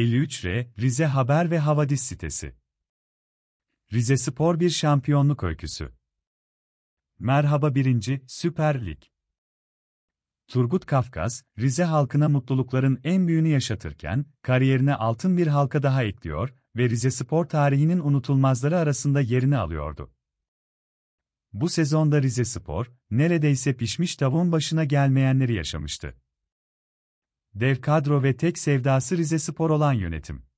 53R, Rize Haber ve Havadis sitesi. Rize Spor bir şampiyonluk öyküsü. Merhaba 1. Süper Lig. Turgut Kafkas, Rize halkına mutlulukların en büyüğünü yaşatırken, kariyerine altın bir halka daha ekliyor ve Rize Spor tarihinin unutulmazları arasında yerini alıyordu. Bu sezonda Rize Spor, neredeyse pişmiş tavuğun başına gelmeyenleri yaşamıştı. Dev kadro ve tek sevdası Rize Spor olan yönetim.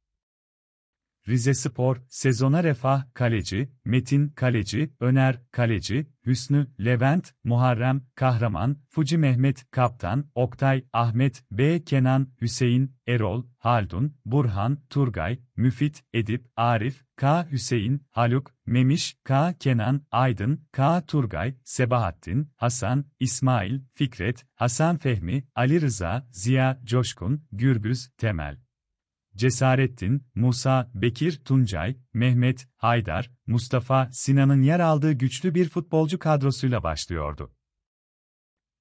Rize Spor, sezona Refah, Kaleci, Metin, Kaleci, Öner, Kaleci, Hüsnü, Levent, Muharrem, Kahraman, Fuci Mehmet, Kaptan, Oktay, Ahmet, B. Kenan, Hüseyin, Erol, Haldun, Burhan, Turgay, Müfit, Edip, Arif, K. Hüseyin, Haluk, Memiş, K. Kenan, Aydın, K. Turgay, Sebahattin, Hasan, İsmail, Fikret, Hasan Fehmi, Ali Rıza, Ziya, Coşkun, Gürbüz, Temel. Cesarettin, Musa, Bekir, Tuncay, Mehmet, Haydar, Mustafa, Sinan'ın yer aldığı güçlü bir futbolcu kadrosuyla başlıyordu.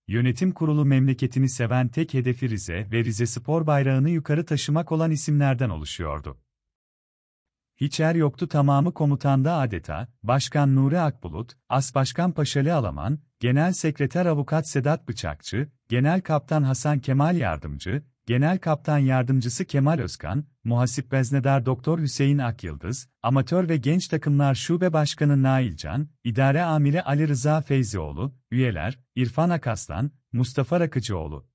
Yönetim kurulu memleketini seven tek hedefi Rize ve Rize Spor bayrağını yukarı taşımak olan isimlerden oluşuyordu. Hiç er yoktu tamamı komutanda adeta, Başkan Nuri Akbulut, As Başkan Paşali Alaman, Genel Sekreter Avukat Sedat Bıçakçı, Genel Kaptan Hasan Kemal Yardımcı, Genel Kaptan Yardımcısı Kemal Özkan, Muhasip Veznedar Doktor Hüseyin Akyıldız, Amatör ve Genç Takımlar Şube Başkanı Nailcan, İdare Amiri Ali Rıza Feyzioğlu, üyeler, İrfan Akaslan, Mustafa Rakıcıoğlu.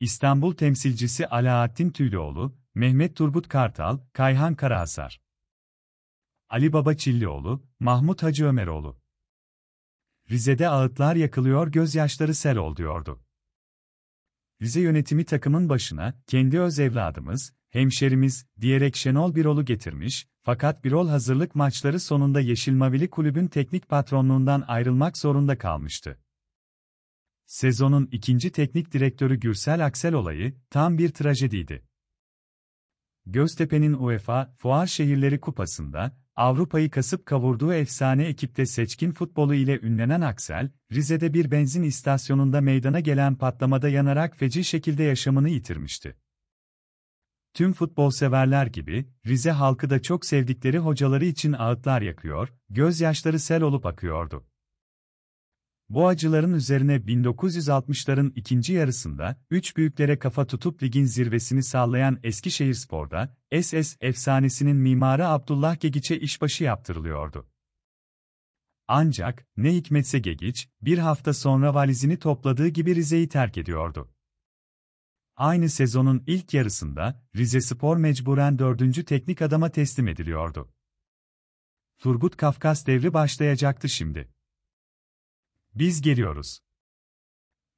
İstanbul temsilcisi Alaaddin Tüylüoğlu, Mehmet Turgut Kartal, Kayhan Karahasar. Ali Baba Çillioğlu, Mahmut Hacı Ömeroğlu. Rize'de ağıtlar yakılıyor gözyaşları sel ol diyordu. Rize yönetimi takımın başına, kendi öz evladımız, hemşerimiz, diyerek Şenol Birol'u getirmiş, fakat Birol hazırlık maçları sonunda Yeşil Mavili kulübün teknik patronluğundan ayrılmak zorunda kalmıştı. Sezonun ikinci teknik direktörü Gürsel Aksel olayı, tam bir trajediydi. Göztepe'nin UEFA, Fuar Şehirleri Kupası'nda, Avrupa'yı kasıp kavurduğu efsane ekipte seçkin futbolu ile ünlenen Aksel, Rize'de bir benzin istasyonunda meydana gelen patlamada yanarak feci şekilde yaşamını yitirmişti. Tüm futbol severler gibi, Rize halkı da çok sevdikleri hocaları için ağıtlar yakıyor, gözyaşları sel olup akıyordu. Bu acıların üzerine 1960'ların ikinci yarısında, üç büyüklere kafa tutup ligin zirvesini sağlayan Eskişehirspor'da, SS efsanesinin mimarı Abdullah Gegiç'e işbaşı yaptırılıyordu. Ancak, ne hikmetse Gegiç, bir hafta sonra valizini topladığı gibi Rize'yi terk ediyordu. Aynı sezonun ilk yarısında, Rize Spor mecburen dördüncü teknik adama teslim ediliyordu. Turgut Kafkas devri başlayacaktı şimdi. Biz geliyoruz.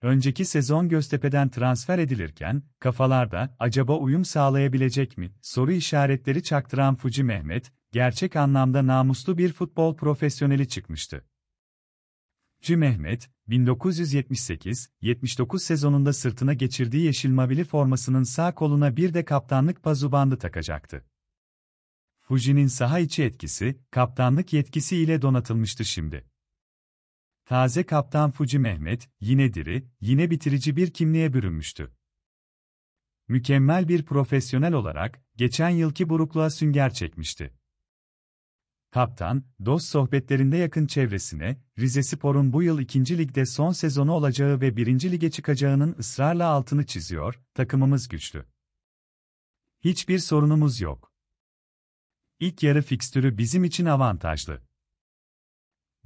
Önceki sezon Göztepe'den transfer edilirken, kafalarda acaba uyum sağlayabilecek mi soru işaretleri çaktıran Fuci Mehmet, gerçek anlamda namuslu bir futbol profesyoneli çıkmıştı. Fuci Mehmet, 1978-79 sezonunda sırtına geçirdiği yeşil mavili formasının sağ koluna bir de kaptanlık pazubandı takacaktı. Fuji'nin saha içi etkisi, kaptanlık yetkisi ile donatılmıştı şimdi. Taze kaptan Fuji Mehmet, yine diri, yine bitirici bir kimliğe bürünmüştü. Mükemmel bir profesyonel olarak, geçen yılki burukluğa sünger çekmişti. Kaptan, dost sohbetlerinde yakın çevresine, Rize Spor'un bu yıl 2. ligde son sezonu olacağı ve 1. lige çıkacağının ısrarla altını çiziyor, takımımız güçlü. Hiçbir sorunumuz yok. İlk yarı fikstürü bizim için avantajlı.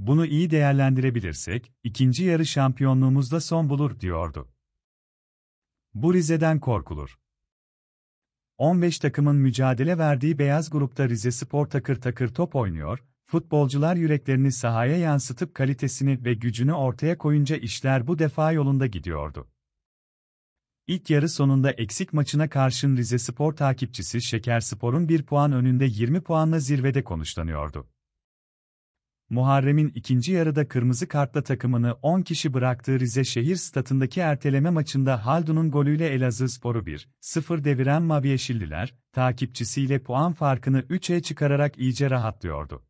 Bunu iyi değerlendirebilirsek, ikinci yarı şampiyonluğumuzda son bulur, diyordu. Bu Rize'den korkulur. 15 takımın mücadele verdiği beyaz grupta Rize Spor takır takır top oynuyor, futbolcular yüreklerini sahaya yansıtıp kalitesini ve gücünü ortaya koyunca işler bu defa yolunda gidiyordu. İlk yarı sonunda eksik maçına karşın Rize Spor takipçisi Şeker Spor'un bir puan önünde 20 puanla zirvede konuşlanıyordu. Muharrem'in ikinci yarıda kırmızı kartla takımını 10 kişi bıraktığı Rize şehir statındaki erteleme maçında Haldun'un golüyle Elazığ Sporu 1-0 deviren Maviyeşilliler, takipçisiyle puan farkını 3'e çıkararak iyice rahatlıyordu.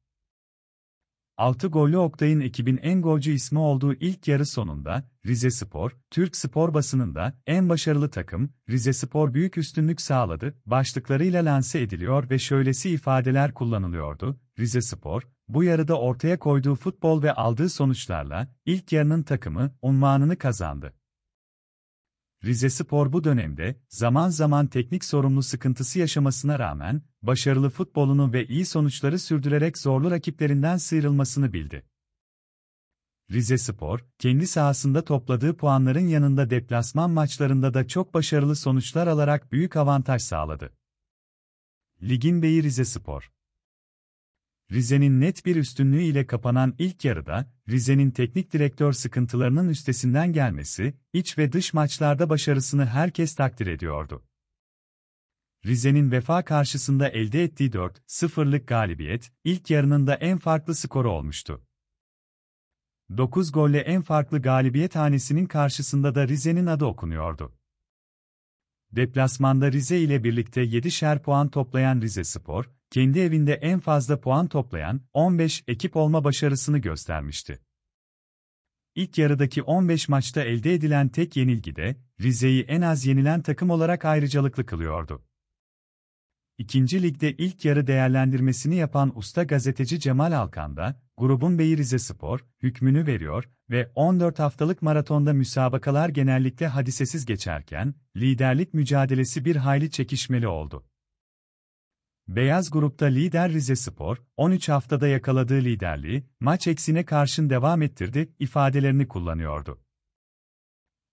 6 gollü Oktay'ın ekibin en golcü ismi olduğu ilk yarı sonunda, Rize Spor, Türk spor basınında en başarılı takım, Rize Spor büyük üstünlük sağladı, başlıklarıyla lanse ediliyor ve şöylesi ifadeler kullanılıyordu, Rize Spor, bu yarıda ortaya koyduğu futbol ve aldığı sonuçlarla, ilk yarının takımı, unvanını kazandı. Rizespor bu dönemde, zaman zaman teknik sorumlu sıkıntısı yaşamasına rağmen, başarılı futbolunu ve iyi sonuçları sürdürerek zorlu rakiplerinden sıyrılmasını bildi. Rizespor, kendi sahasında topladığı puanların yanında deplasman maçlarında da çok başarılı sonuçlar alarak büyük avantaj sağladı. Ligin beyi Rizespor Rize'nin net bir üstünlüğü ile kapanan ilk yarıda, Rize'nin teknik direktör sıkıntılarının üstesinden gelmesi, iç ve dış maçlarda başarısını herkes takdir ediyordu. Rize'nin Vefa karşısında elde ettiği 4-0'lık galibiyet, ilk yarının da en farklı skoru olmuştu. 9 golle en farklı galibiyet hanesinin karşısında da Rize'nin adı okunuyordu. Deplasmanda Rize ile birlikte 7'şer puan toplayan Rize Spor, kendi evinde en fazla puan toplayan 15 ekip olma başarısını göstermişti. İlk yarıdaki 15 maçta elde edilen tek yenilgi de Rize'yi en az yenilen takım olarak ayrıcalıklı kılıyordu. İkinci ligde ilk yarı değerlendirmesini yapan usta gazeteci Cemal Alkan da, grubun beyi Rize Spor, hükmünü veriyor ve 14 haftalık maratonda müsabakalar genellikle hadisesiz geçerken, liderlik mücadelesi bir hayli çekişmeli oldu. Beyaz grupta lider Rize Spor, 13 haftada yakaladığı liderliği, maç eksine karşın devam ettirdi, ifadelerini kullanıyordu.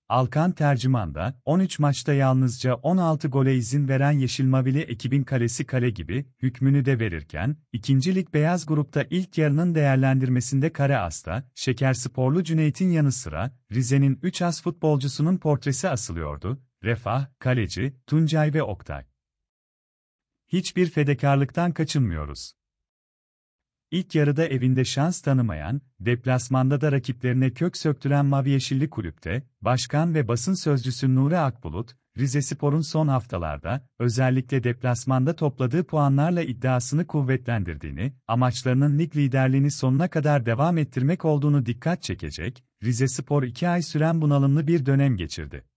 Alkan tercümanda, 13 maçta yalnızca 16 gole izin veren Yeşil Mavili ekibin kalesi kale gibi, hükmünü de verirken, ikincilik beyaz grupta ilk yarının değerlendirmesinde Kare Asta, Şeker Sporlu Cüneyt'in yanı sıra, Rize'nin 3 as futbolcusunun portresi asılıyordu, Refah, Kaleci, Tuncay ve Oktay. Hiçbir fedakarlıktan kaçınmıyoruz. İlk yarıda evinde şans tanımayan, deplasmanda da rakiplerine kök söktüren Mavi Yeşilli kulüpte, başkan ve basın sözcüsü Nuri Akbulut, Rizespor'un son haftalarda, özellikle deplasmanda topladığı puanlarla iddiasını kuvvetlendirdiğini, amaçlarının lig liderliğini sonuna kadar devam ettirmek olduğunu dikkat çekecek, Rizespor iki ay süren bunalımlı bir dönem geçirdi.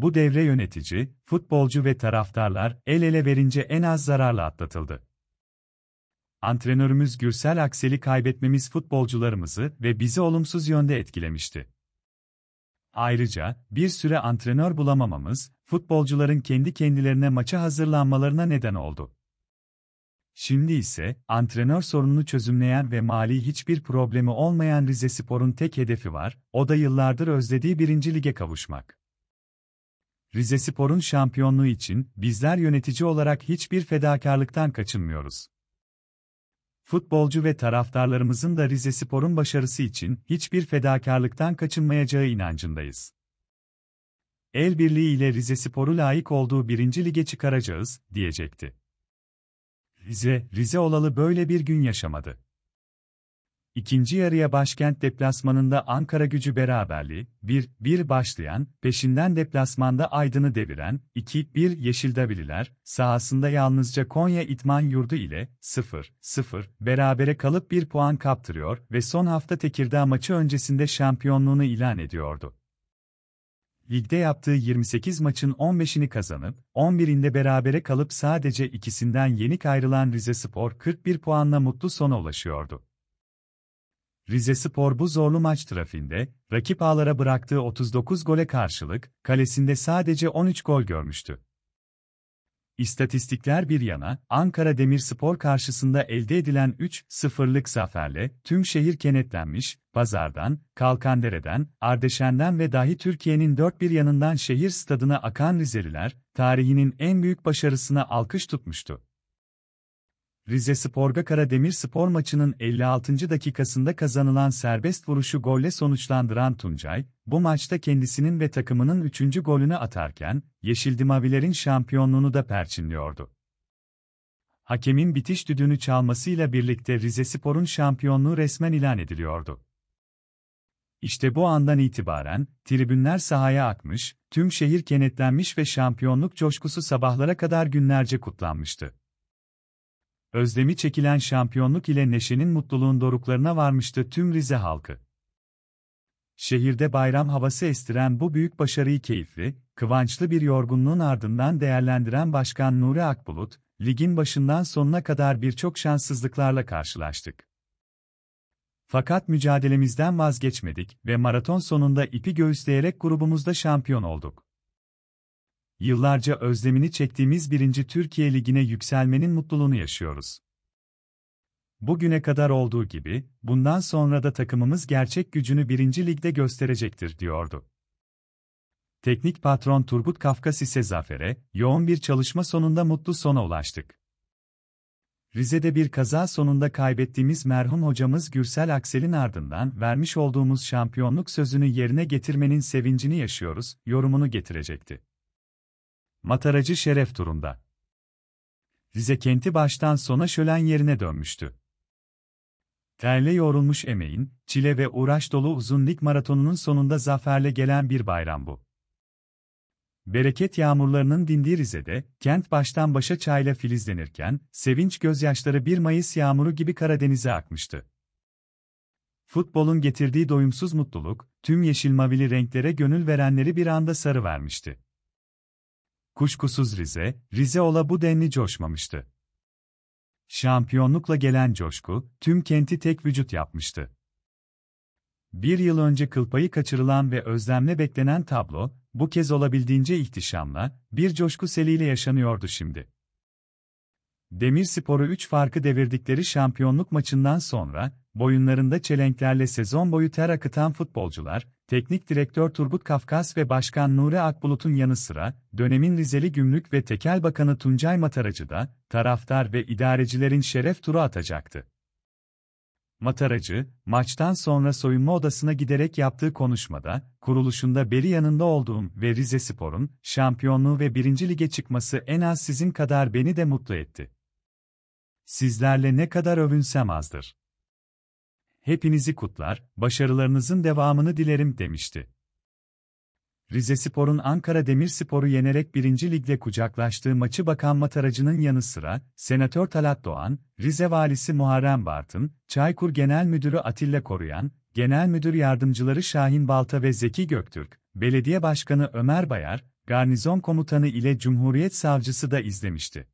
Bu devre yönetici, futbolcu ve taraftarlar el ele verince en az zararla atlatıldı. Antrenörümüz Gürsel Aksel'i kaybetmemiz futbolcularımızı ve bizi olumsuz yönde etkilemişti. Ayrıca, bir süre antrenör bulamamamız, futbolcuların kendi kendilerine maça hazırlanmalarına neden oldu. Şimdi ise, antrenör sorununu çözümleyen ve mali hiçbir problemi olmayan Rizespor'un tek hedefi var, o da yıllardır özlediği birinci lige kavuşmak. Rizespor'un şampiyonluğu için bizler yönetici olarak hiçbir fedakarlıktan kaçınmıyoruz. Futbolcu ve taraftarlarımızın da Rizespor'un başarısı için hiçbir fedakarlıktan kaçınmayacağı inancındayız. El birliği ile Rizespor'u layık olduğu birinci lige çıkaracağız, diyecekti. Rize, Rize olalı böyle bir gün yaşamadı. İkinci yarıya başkent deplasmanında Ankara gücü beraberliği, 1-1 başlayan, peşinden deplasmanda Aydın'ı deviren, 2-1 Yeşildabililer, sahasında yalnızca Konya İtman Yurdu ile 0-0 berabere kalıp bir puan kaptırıyor ve son hafta Tekirdağ maçı öncesinde şampiyonluğunu ilan ediyordu. Ligde yaptığı 28 maçın 15'ini kazanıp, 11'inde berabere kalıp sadece ikisinden yenik ayrılan Rizespor 41 puanla mutlu sona ulaşıyordu. Rizespor bu zorlu maç trafiğinde, rakip ağlara bıraktığı 39 gole karşılık, kalesinde sadece 13 gol görmüştü. İstatistikler bir yana, Ankara Demirspor karşısında elde edilen 3-0'lık zaferle tüm şehir kenetlenmiş, Pazardan, Kalkandere'den, Ardeşen'den ve dahi Türkiye'nin dört bir yanından şehir stadına akan Rizeliler, tarihinin en büyük başarısına alkış tutmuştu. Rize Sporga Karademir spor maçının 56. dakikasında kazanılan serbest vuruşu golle sonuçlandıran Tuncay, bu maçta kendisinin ve takımının 3. golünü atarken, Yeşil Dimavilerin şampiyonluğunu da perçinliyordu. Hakemin bitiş düdüğünü çalmasıyla birlikte Rize Spor'un şampiyonluğu resmen ilan ediliyordu. İşte bu andan itibaren, tribünler sahaya akmış, tüm şehir kenetlenmiş ve şampiyonluk coşkusu sabahlara kadar günlerce kutlanmıştı. Özlemi çekilen şampiyonluk ile neşenin mutluluğun doruklarına varmıştı tüm Rize halkı. Şehirde bayram havası estiren bu büyük başarıyı keyifli, kıvançlı bir yorgunluğun ardından değerlendiren Başkan Nuri Akbulut, ligin başından sonuna kadar birçok şanssızlıklarla karşılaştık. Fakat mücadelemizden vazgeçmedik ve maraton sonunda ipi göğüsleyerek grubumuzda şampiyon olduk. Yıllarca özlemini çektiğimiz 1. Türkiye Ligi'ne yükselmenin mutluluğunu yaşıyoruz. Bugüne kadar olduğu gibi, bundan sonra da takımımız gerçek gücünü 1. Lig'de gösterecektir, diyordu. Teknik patron Turgut Kafkas ise zafere, yoğun bir çalışma sonunda mutlu sona ulaştık. Rize'de bir kaza sonunda kaybettiğimiz merhum hocamız Gürsel Aksel'in ardından vermiş olduğumuz şampiyonluk sözünü yerine getirmenin sevincini yaşıyoruz, yorumunu getirecekti. Mataracı şeref turunda. Rize kenti baştan sona şölen yerine dönmüştü. Terle yoğrulmuş emeğin, çile ve uğraş dolu uzun lig maratonunun sonunda zaferle gelen bir bayram bu. Bereket yağmurlarının dindiği Rize'de, kent baştan başa çayla filizlenirken, sevinç gözyaşları 1 Mayıs yağmuru gibi Karadeniz'e akmıştı. Futbolun getirdiği doyumsuz mutluluk, tüm yeşil mavili renklere gönül verenleri bir anda sarı vermişti. Kuşkusuz Rize, Rize ola bu denli coşmamıştı. Şampiyonlukla gelen coşku, tüm kenti tek vücut yapmıştı. Bir yıl önce kılpayı kaçırılan ve özlemle beklenen tablo, bu kez olabildiğince ihtişamla, bir coşku seliyle yaşanıyordu şimdi. Demirspor'u 3 farkı devirdikleri şampiyonluk maçından sonra, boyunlarında çelenklerle sezon boyu ter akıtan futbolcular, teknik direktör Turgut Kafkas ve Başkan Nuri Akbulut'un yanı sıra, dönemin Rizeli Gümrük ve Tekel Bakanı Tuncay Mataracı da, taraftar ve idarecilerin şeref turu atacaktı. Mataracı, maçtan sonra soyunma odasına giderek yaptığı konuşmada, kuruluşunda beri yanında olduğum ve Rize Spor'un, şampiyonluğu ve birinci lige çıkması en az sizin kadar beni de mutlu etti. Sizlerle ne kadar övünsem azdır. Hepinizi kutlar, başarılarınızın devamını dilerim demişti. Rizespor'un Ankara Demirspor'u yenerek 1. Lig'de kucaklaştığı maçı Bakan Mataracı'nın yanı sıra, Senatör Talat Doğan, Rize Valisi Muharrem Bartın, Çaykur Genel Müdürü Atilla Koruyan, Genel Müdür Yardımcıları Şahin Balta ve Zeki Göktürk, Belediye Başkanı Ömer Bayar, Garnizon Komutanı ile Cumhuriyet Savcısı da izlemişti.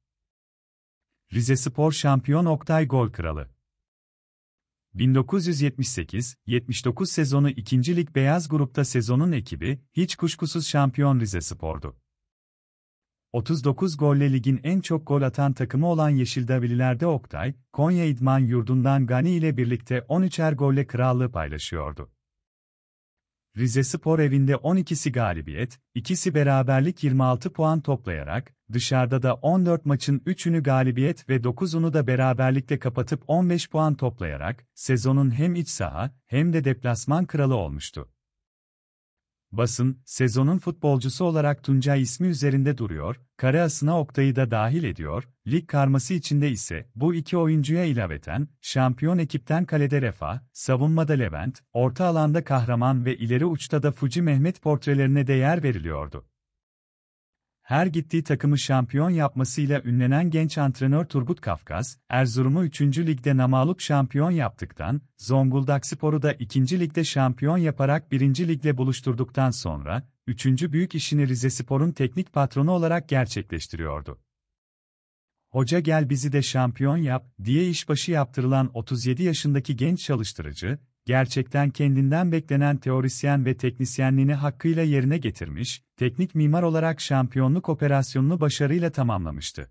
Rizespor şampiyon Oktay Gol Kralı 1978-79 sezonu 2. Lig Beyaz Grup'ta sezonun ekibi, hiç kuşkusuz şampiyon Rizespor'du. 39 golle ligin en çok gol atan takımı olan Yeşildavililer'de Oktay, Konya İdman Yurdu'ndan Gani ile birlikte 13'er golle krallığı paylaşıyordu. Rizespor evinde 12'si galibiyet, ikisi beraberlik 26 puan toplayarak, dışarıda da 14 maçın 3'ünü galibiyet ve 9'unu da beraberlikle kapatıp 15 puan toplayarak, sezonun hem iç saha, hem de deplasman kralı olmuştu. Basın, sezonun futbolcusu olarak Tuncay ismi üzerinde duruyor, kare asına Oktay'ı da dahil ediyor, lig karması içinde ise bu iki oyuncuya ilaveten, şampiyon ekipten kalede Refah, savunmada Levent, orta alanda kahraman ve ileri uçta da Fuji Mehmet portrelerine de yer veriliyordu. Her gittiği takımı şampiyon yapmasıyla ünlenen genç antrenör Turgut Kafkas, Erzurum'u 3. ligde namalup şampiyon yaptıktan, Zonguldak Spor'u da 2. ligde şampiyon yaparak 1. ligle buluşturduktan sonra, 3. büyük işini Rizespor'un teknik patronu olarak gerçekleştiriyordu. Hoca gel bizi de şampiyon yap, diye işbaşı yaptırılan 37 yaşındaki genç çalıştırıcı, gerçekten kendinden beklenen teorisyen ve teknisyenliğini hakkıyla yerine getirmiş, teknik mimar olarak şampiyonluk operasyonunu başarıyla tamamlamıştı.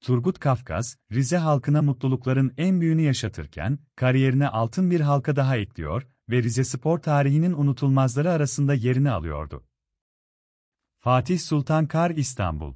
Turgut Kafkas, Rize halkına mutlulukların en büyüğünü yaşatırken, kariyerine altın bir halka daha ekliyor ve Rize spor tarihinin unutulmazları arasında yerini alıyordu. Fatih Sultan Kar İstanbul